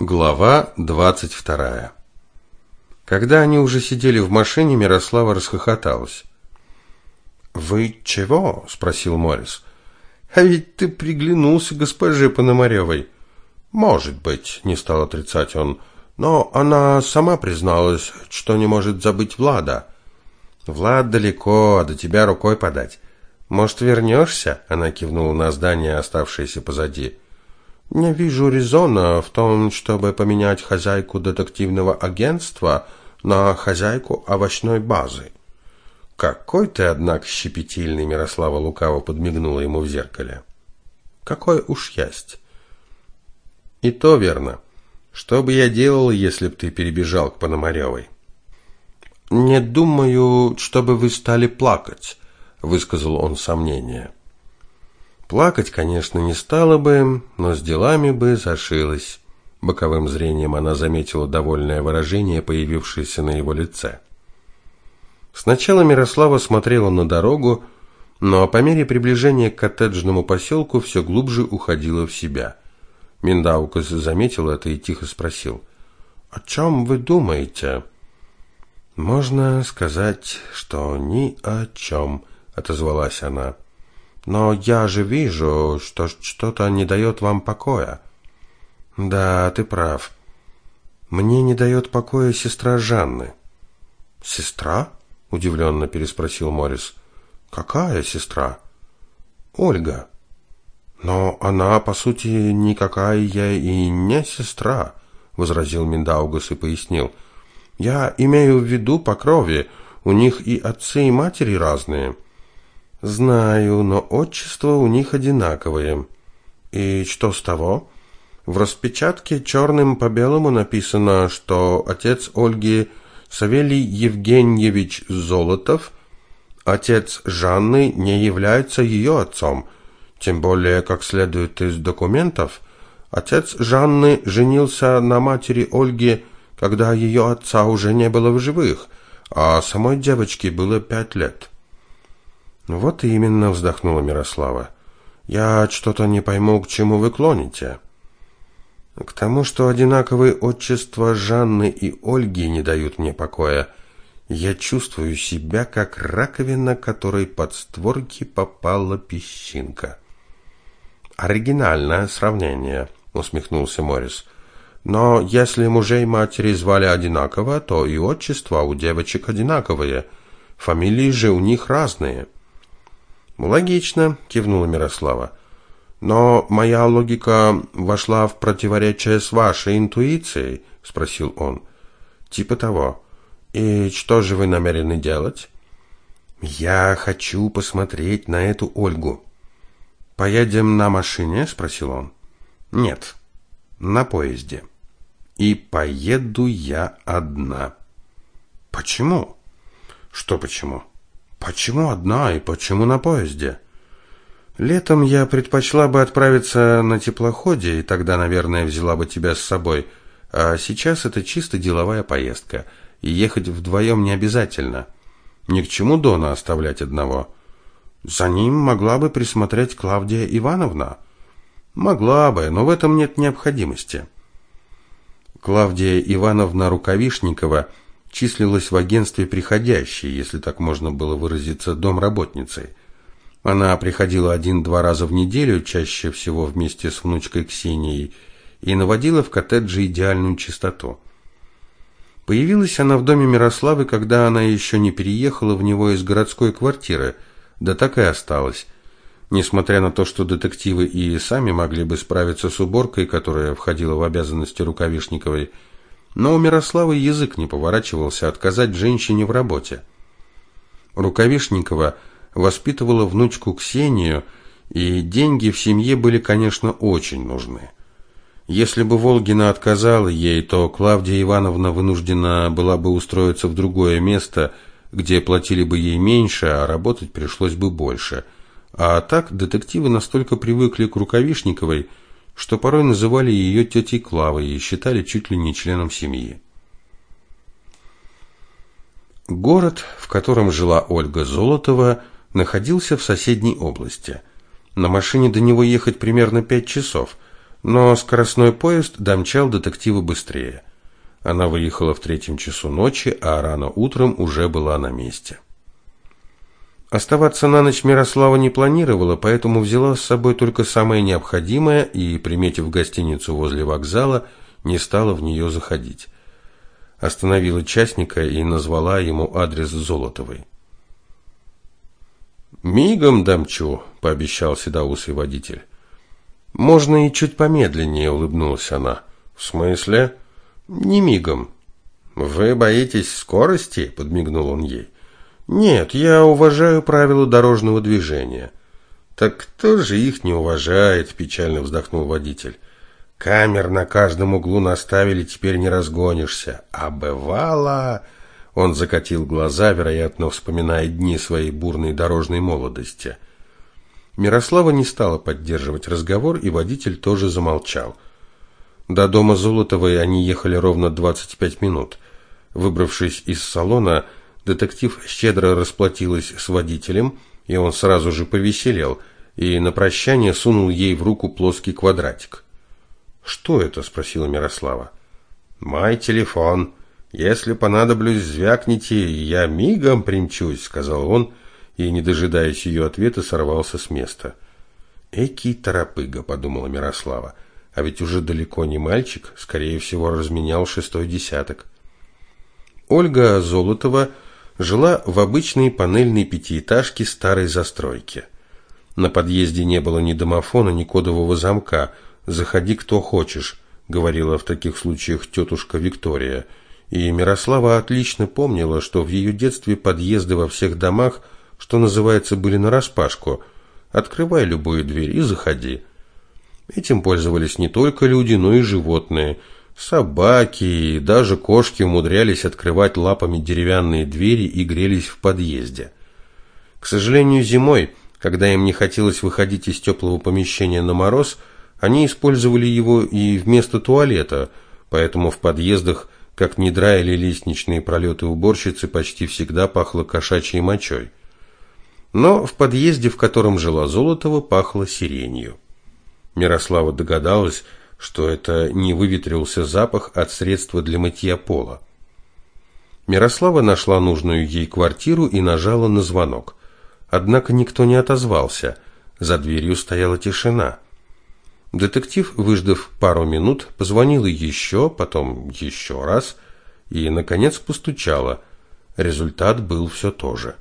Глава двадцать вторая. Когда они уже сидели в машине, Мирослава расхохоталась. «Вы чего?» – спросил Морис. «А ведь ты приглянулся госпоже Пономаревой». «Может быть», – не стал отрицать он, – «но она сама призналась, что не может забыть Влада». «Влад далеко, а до тебя рукой подать. Может, вернешься?» – она кивнула на здание, оставшееся позади. Не вижу резона в том, чтобы поменять хозяйку детективного агентства на хозяйку овощной базы. Какой ты, однако, щепетильный, Мирослава лукаво подмигнула ему в зеркале. Какой уж есть. И то верно. Что бы я делал, если б ты перебежал к Пономаревой? Не думаю, чтобы вы стали плакать, высказал он сомнение. Плакать, конечно, не стала бы, но с делами бы зашилась. Боковым зрением она заметила довольное выражение, появившееся на его лице. Сначала Мирослава смотрела на дорогу, но по мере приближения к коттеджному поселку все глубже уходила в себя. Миндаукас заметил это и тихо спросил. «О чем вы думаете?» «Можно сказать, что ни о чем», — отозвалась она. Но я же вижу, что что-то не дает вам покоя. Да, ты прав. Мне не дает покоя сестра Жанны. Сестра? удивленно переспросил Морис. Какая сестра? Ольга. Но она, по сути, никакая и не сестра, возразил Миндаугас и пояснил. Я имею в виду по крови. У них и отцы, и матери разные. Знаю, но отчество у них одинаковое. И что с того? В распечатке черным по белому написано, что отец Ольги Савелий Евгеньевич Золотов, отец Жанны не является ее отцом. Тем более, как следует из документов, отец Жанны женился на матери Ольги, когда ее отца уже не было в живых, а самой девочке было пять лет. Вот именно, вздохнула Мирослава. Я что-то не пойму, к чему вы клоните. К тому, что одинаковые отчества Жанны и Ольги не дают мне покоя. Я чувствую себя как раковина, которой под створки попала песчинка. Оригинальное сравнение, усмехнулся Морис. Но если мужей матери звали одинаково, то и отчества у девочек одинаковые. Фамилии же у них разные. Логично, кивнула Мирослава. Но моя логика вошла в противоречие с вашей интуицией, спросил он. Типа того. И что же вы намерены делать? Я хочу посмотреть на эту Ольгу. Поедем на машине, спросил он. Нет, на поезде. И поеду я одна. Почему? Что почему? Почему одна и почему на поезде? Летом я предпочла бы отправиться на теплоходе, и тогда, наверное, взяла бы тебя с собой. А сейчас это чисто деловая поездка, и ехать вдвоем не обязательно. Ни к чему Дона оставлять одного. За ним могла бы присмотреть Клавдия Ивановна. Могла бы, но в этом нет необходимости. Клавдия Ивановна Рукавишникова – числилась в агентстве приходящей, если так можно было выразиться, домработницей. Она приходила один-два раза в неделю, чаще всего вместе с внучкой Ксенией, и наводила в коттедже идеальную чистоту. Появилась она в доме Мирославы, когда она еще не переехала в него из городской квартиры, да так и осталась. Несмотря на то, что детективы и сами могли бы справиться с уборкой, которая входила в обязанности Рукавишниковой, но у Мирославы язык не поворачивался отказать женщине в работе. Рукавишникова воспитывала внучку Ксению, и деньги в семье были, конечно, очень нужны. Если бы Волгина отказала ей, то Клавдия Ивановна вынуждена была бы устроиться в другое место, где платили бы ей меньше, а работать пришлось бы больше. А так детективы настолько привыкли к Рукавишниковой, что порой называли ее тетей Клавой и считали чуть ли не членом семьи. Город, в котором жила Ольга Золотова, находился в соседней области. На машине до него ехать примерно пять часов, Но скоростной поезд домчал детектива быстрее. Она выехала в третьем часу ночи, а рано утром уже была на месте. Оставаться на ночь Мирослава не планировала, поэтому взяла с собой только самое необходимое и, приметив гостиницу возле вокзала, не стала в нее заходить. Остановила частника и назвала ему адрес Золотовой. «Мигом дамчу», — пообещал седоусый водитель. «Можно и чуть помедленнее», — улыбнулась она. «В смысле?» «Не мигом». «Вы боитесь скорости?» — подмигнул он ей. «Нет, я уважаю правила дорожного движения». «Так кто же их не уважает?» – печально вздохнул водитель. «Камер на каждом углу наставили, теперь не разгонишься. А бывало...» Он закатил глаза, вероятно, вспоминая дни своей бурной дорожной молодости. Мирослава не стала поддерживать разговор, и водитель тоже замолчал. До дома Золотовой они ехали ровно 25 минут. Выбравшись из салона, Детектив щедро расплатилась с водителем, и он сразу же повеселел, и на прощание сунул ей в руку плоский квадратик. «Что это?» – спросила Мирослава. «Мой телефон. Если понадоблюсь, звякните, я мигом примчусь», – сказал он, и, не дожидаясь ее ответа, сорвался с места. «Экий торопыга», – подумала Мирослава, – «а ведь уже далеко не мальчик, скорее всего, разменял шестой десяток». Ольга Золотова – жила в обычной панельной пятиэтажке старой застройки. На подъезде не было ни домофона, ни кодового замка. «Заходи, кто хочешь», — говорила в таких случаях тетушка Виктория. И Мирослава отлично помнила, что в ее детстве подъезды во всех домах, что называется, были нараспашку. «Открывай любую дверь и заходи». Этим пользовались не только люди, но и животные — Собаки и даже кошки умудрялись открывать лапами деревянные двери и грелись в подъезде. К сожалению, зимой, когда им не хотелось выходить из теплого помещения на мороз, они использовали его и вместо туалета, поэтому в подъездах, как не драили лестничные пролеты уборщицы, почти всегда пахло кошачьей мочой. Но в подъезде, в котором жила Золотова, пахло сиренью. Мирослава догадалась, что это не выветрился запах от средства для мытья пола. Мирослава нашла нужную ей квартиру и нажала на звонок. Однако никто не отозвался. За дверью стояла тишина. Детектив, выждав пару минут, позвонила еще, потом еще раз и, наконец, постучала. Результат был все тот же.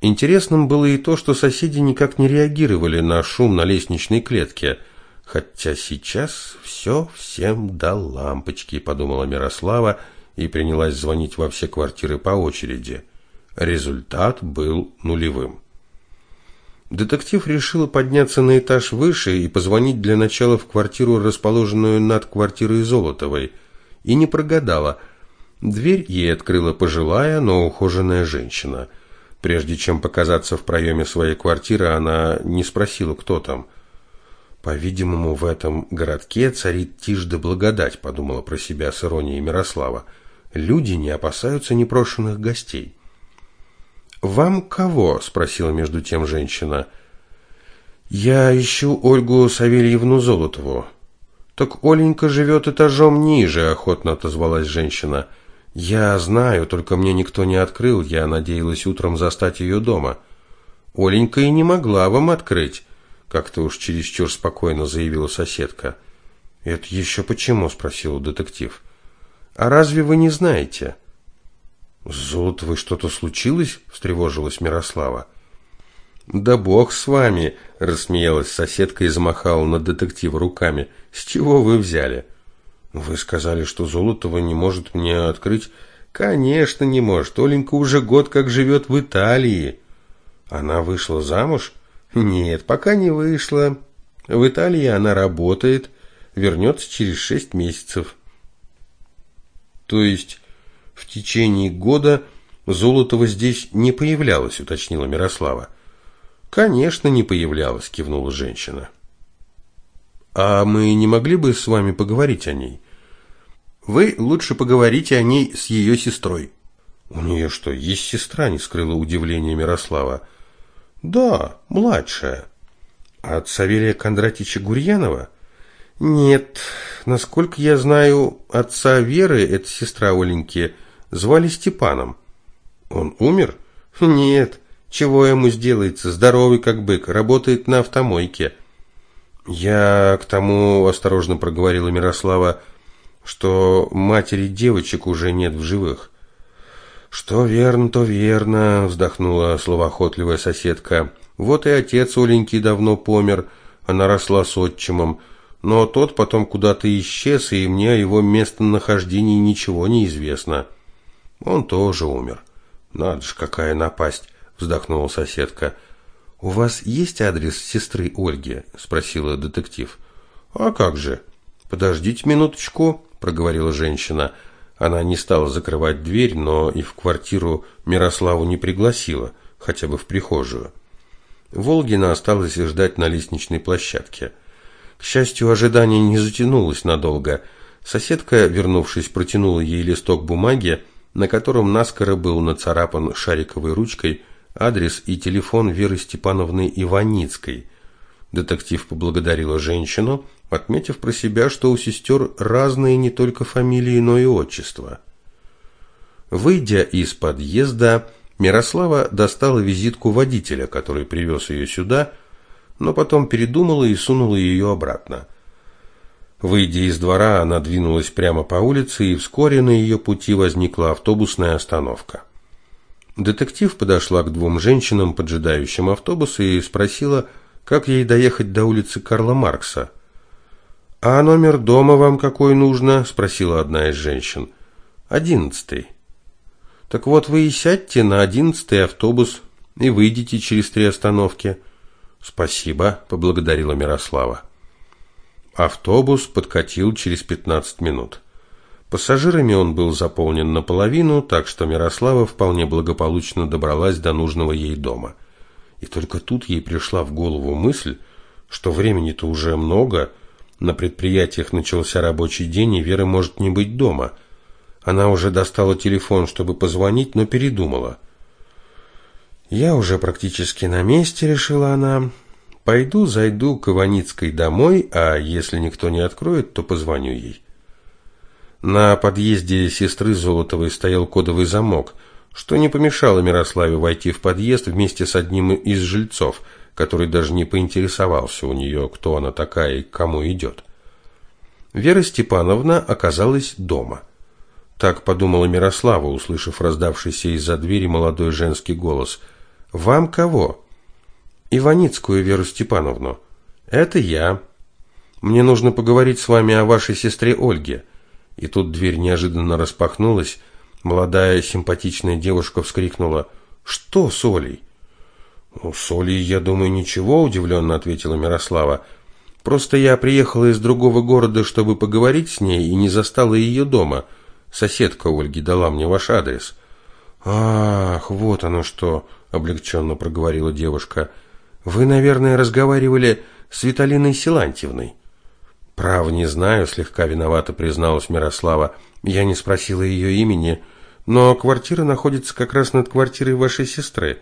Интересным было и то, что соседи никак не реагировали на шум на лестничной клетке – Хотя сейчас все всем до лампочки, подумала Мирослава и принялась звонить во все квартиры по очереди. Результат был нулевым. Детектив решила подняться на этаж выше и позвонить для начала в квартиру, расположенную над квартирой Золотовой, и не прогадала. Дверь ей открыла пожилая, но ухоженная женщина. Прежде чем показаться в проеме своей квартиры, она не спросила, кто там. По-видимому, в этом городке царит тишь да благодать, подумала про себя с иронией Мирослава. Люди не опасаются непрошенных гостей. «Вам кого?» – спросила между тем женщина. «Я ищу Ольгу Савельевну Золотову». «Так Оленька живет этажом ниже», – охотно отозвалась женщина. «Я знаю, только мне никто не открыл, я надеялась утром застать ее дома». «Оленька и не могла вам открыть. Как-то уж чересчур спокойно заявила соседка. «Это еще почему?» – спросил детектив. «А разве вы не знаете?» «С Золотовой что-то случилось?» – встревожилась Мирослава. «Да бог с вами!» – рассмеялась соседка и замахала на детектива руками. «С чего вы взяли?» «Вы сказали, что Золотова не может мне открыть...» «Конечно не может. Оленька уже год как живет в Италии». «Она вышла замуж?» Нет, пока не вышла. В Италии она работает, вернется через шесть месяцев. То есть в течение года Золотова здесь не появлялась, уточнила Мирослава. Конечно, не появлялась, кивнула женщина. А мы не могли бы с вами поговорить о ней? Вы лучше поговорите о ней с ее сестрой. У нее что, есть сестра? Не скрыла удивление Мирослава. Да, младшая. От Савелия Кондратича Гурьянова? Нет, насколько я знаю, отца Веры, это сестра Оленьки, звали Степаном. Он умер? Нет, чего ему сделается, здоровый как бык, работает на автомойке. Я к тому, осторожно проговорила Мирослава, что матери девочек уже нет в живых. Что верно, то верно, вздохнула словоохотливая соседка. Вот и отец Оленьки давно помер, она росла с отчимом но тот потом куда-то исчез, и мне о его местонахождении ничего не известно. Он тоже умер. Надо ж, какая напасть, вздохнула соседка. У вас есть адрес сестры Ольги? спросила детектив. А как же? Подождите минуточку, проговорила женщина. Она не стала закрывать дверь, но и в квартиру Мирославу не пригласила, хотя бы в прихожую. Волгина осталась ждать на лестничной площадке. К счастью, ожидание не затянулось надолго. Соседка, вернувшись, протянула ей листок бумаги, на котором наскоро был нацарапан шариковой ручкой адрес и телефон Веры Степановны Иваницкой. Детектив поблагодарила женщину, отметив про себя, что у сестер разные не только фамилии, но и отчества. Выйдя из подъезда, Мирослава достала визитку водителя, который привез ее сюда, но потом передумала и сунула ее обратно. Выйдя из двора, она двинулась прямо по улице, и вскоре на ее пути возникла автобусная остановка. Детектив подошла к двум женщинам, поджидающим автобус, и спросила, как ей доехать до улицы Карла Маркса. «А номер дома вам какой нужно?» – спросила одна из женщин. «Одиннадцатый». «Так вот вы и сядьте на одиннадцатый автобус и выйдите через три остановки». «Спасибо», – поблагодарила Мирослава. Автобус подкатил через 15 минут. Пассажирами он был заполнен наполовину, так что Мирослава вполне благополучно добралась до нужного ей дома. И только тут ей пришла в голову мысль, что времени-то уже много, на предприятиях начался рабочий день, и Вера может не быть дома. Она уже достала телефон, чтобы позвонить, но передумала. «Я уже практически на месте», — решила она. «Пойду, зайду к Иваницкой домой, а если никто не откроет, то позвоню ей». На подъезде сестры Золотовой стоял кодовый замок, что не помешало Мирославе войти в подъезд вместе с одним из жильцов, который даже не поинтересовался у нее, кто она такая и к кому идет. Вера Степановна оказалась дома. Так подумала Мирослава, услышав раздавшийся из-за двери молодой женский голос – вам кого? Иваницкую Веру Степановну. Это я. Мне нужно поговорить с вами о вашей сестре Ольге. И тут дверь неожиданно распахнулась. Молодая симпатичная девушка вскрикнула: "Что с Олей?" "Ну, с я думаю, ничего", удивленно ответила Мирослава. "Просто я приехала из другого города, чтобы поговорить с ней, и не застала ее дома. Соседка Ольги дала мне ваш адрес". Ах, вот оно что облегченно проговорила девушка. Вы, наверное, разговаривали с Виталиной Силантьевной. Право не знаю, слегка виновато призналась Мирослава. Я не спросила ее имени, но квартира находится как раз над квартирой вашей сестры.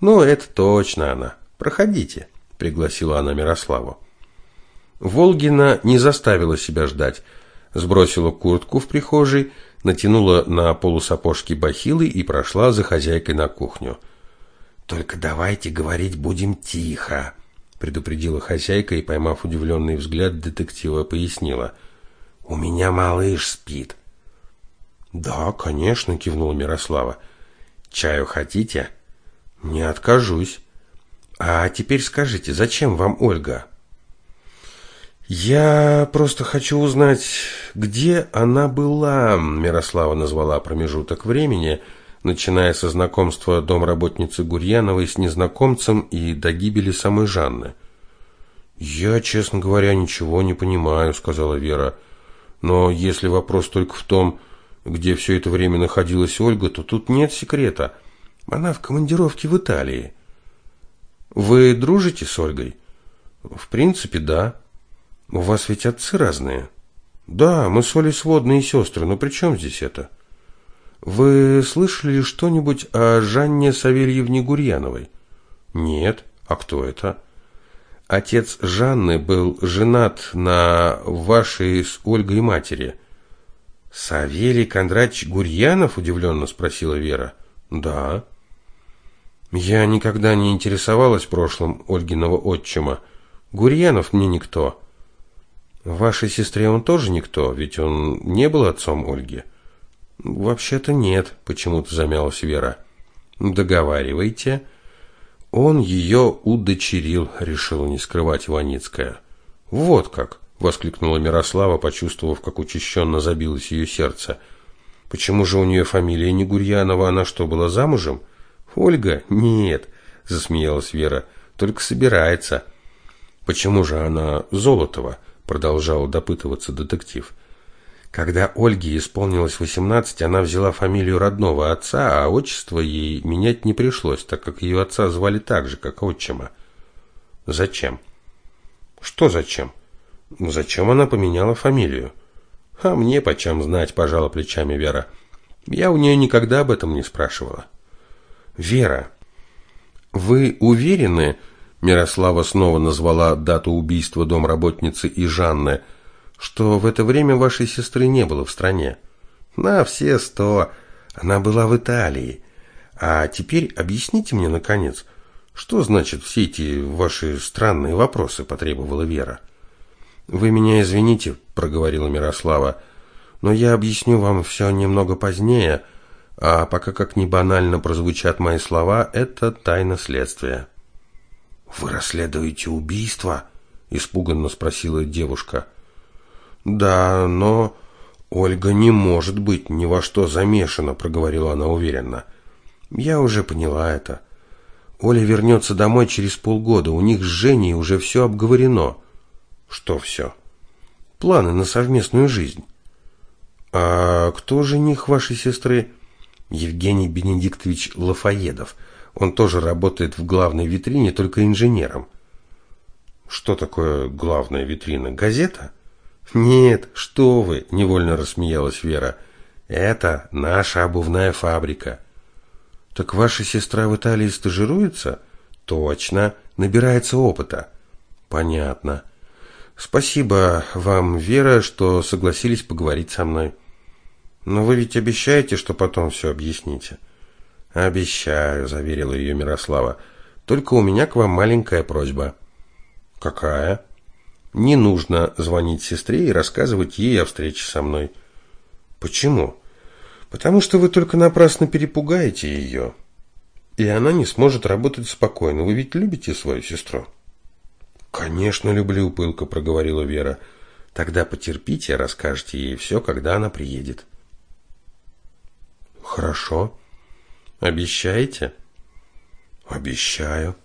Ну, это точно она. Проходите, пригласила она Мирославу. Волгина не заставила себя ждать. Сбросила куртку в прихожей, натянула на полусапожки бахилы и прошла за хозяйкой на кухню. Только давайте говорить будем тихо, предупредила хозяйка и, поймав удивленный взгляд детектива, пояснила: "У меня малыш спит". "Да, конечно", кивнула Мирослава. "Чаю хотите?" "Не откажусь". "А теперь скажите, зачем вам Ольга?" Я просто хочу узнать, где она была. Мирослава назвала промежуток времени, начиная со знакомства домработницы Гурьяновой с незнакомцем и до гибели самой Жанны. «Я, честно говоря, ничего не понимаю», — сказала Вера. «Но если вопрос только в том, где все это время находилась Ольга, то тут нет секрета. Она в командировке в Италии». «Вы дружите с Ольгой?» «В принципе, да». «У вас ведь отцы разные?» «Да, мы с Олей сводные сестры, но при чем здесь это?» Вы слышали что-нибудь о Жанне Савельевне Гурьяновой? Нет. А кто это? Отец Жанны был женат на вашей с Ольгой матери. Савелий Кондратьевич Гурьянов удивленно спросила Вера. Да. Я никогда не интересовалась прошлым Ольгиного отчима. Гурьянов мне никто. Вашей сестре он тоже никто, ведь он не был отцом Ольги. Вообще-то нет, почему-то замялась Вера. Договаривайте. Он ее удочерил, решила не скрывать Иваницкая. Вот как, воскликнула Мирослава, почувствовав, как учащенно забилось ее сердце. Почему же у нее фамилия не Гурьянова, она что, была замужем? Ольга? Нет, засмеялась Вера. Только собирается. Почему же она Золотова? продолжал допытываться детектив. Когда Ольге исполнилось восемнадцать, она взяла фамилию родного отца, а отчество ей менять не пришлось, так как ее отца звали так же, как отчима. Зачем? Что зачем? Зачем она поменяла фамилию? А мне почем знать, пожала плечами Вера. Я у нее никогда об этом не спрашивала. Вера, вы уверены, Мирослава снова назвала дату убийства домработницы и Жанны, что в это время вашей сестры не было в стране. На все сто. Она была в Италии. А теперь объясните мне, наконец, что значит все эти ваши странные вопросы, потребовала Вера. Вы меня извините, проговорила Мирослава, но я объясню вам все немного позднее, а пока как ни банально прозвучат мои слова, это тайна следствия. «Вы расследуете убийство?» – испуганно спросила девушка. «Да, но Ольга не может быть ни во что замешана», – проговорила она уверенно. «Я уже поняла это. Оля вернется домой через полгода. У них с Женей уже все обговорено». «Что все?» «Планы на совместную жизнь». «А кто жених вашей сестры?» «Евгений Бенедиктович Лафаедов». Он тоже работает в главной витрине, только инженером. Что такое главная витрина? Газета? Нет, что вы, невольно рассмеялась Вера. Это наша обувная фабрика. Так ваша сестра в Италии стажируется? Точно, набирается опыта. Понятно. Спасибо вам, Вера, что согласились поговорить со мной. Но вы ведь обещаете, что потом все объясните. Обещаю, заверила ее Мирослава. Только у меня к вам маленькая просьба. Какая? Не нужно звонить сестре и рассказывать ей о встрече со мной. Почему? Потому что вы только напрасно перепугаете ее. И она не сможет работать спокойно. Вы ведь любите свою сестру? Конечно, люблю, пылко проговорила Вера. Тогда потерпите, расскажете ей все, когда она приедет. Хорошо. Обещаете? Обещаю.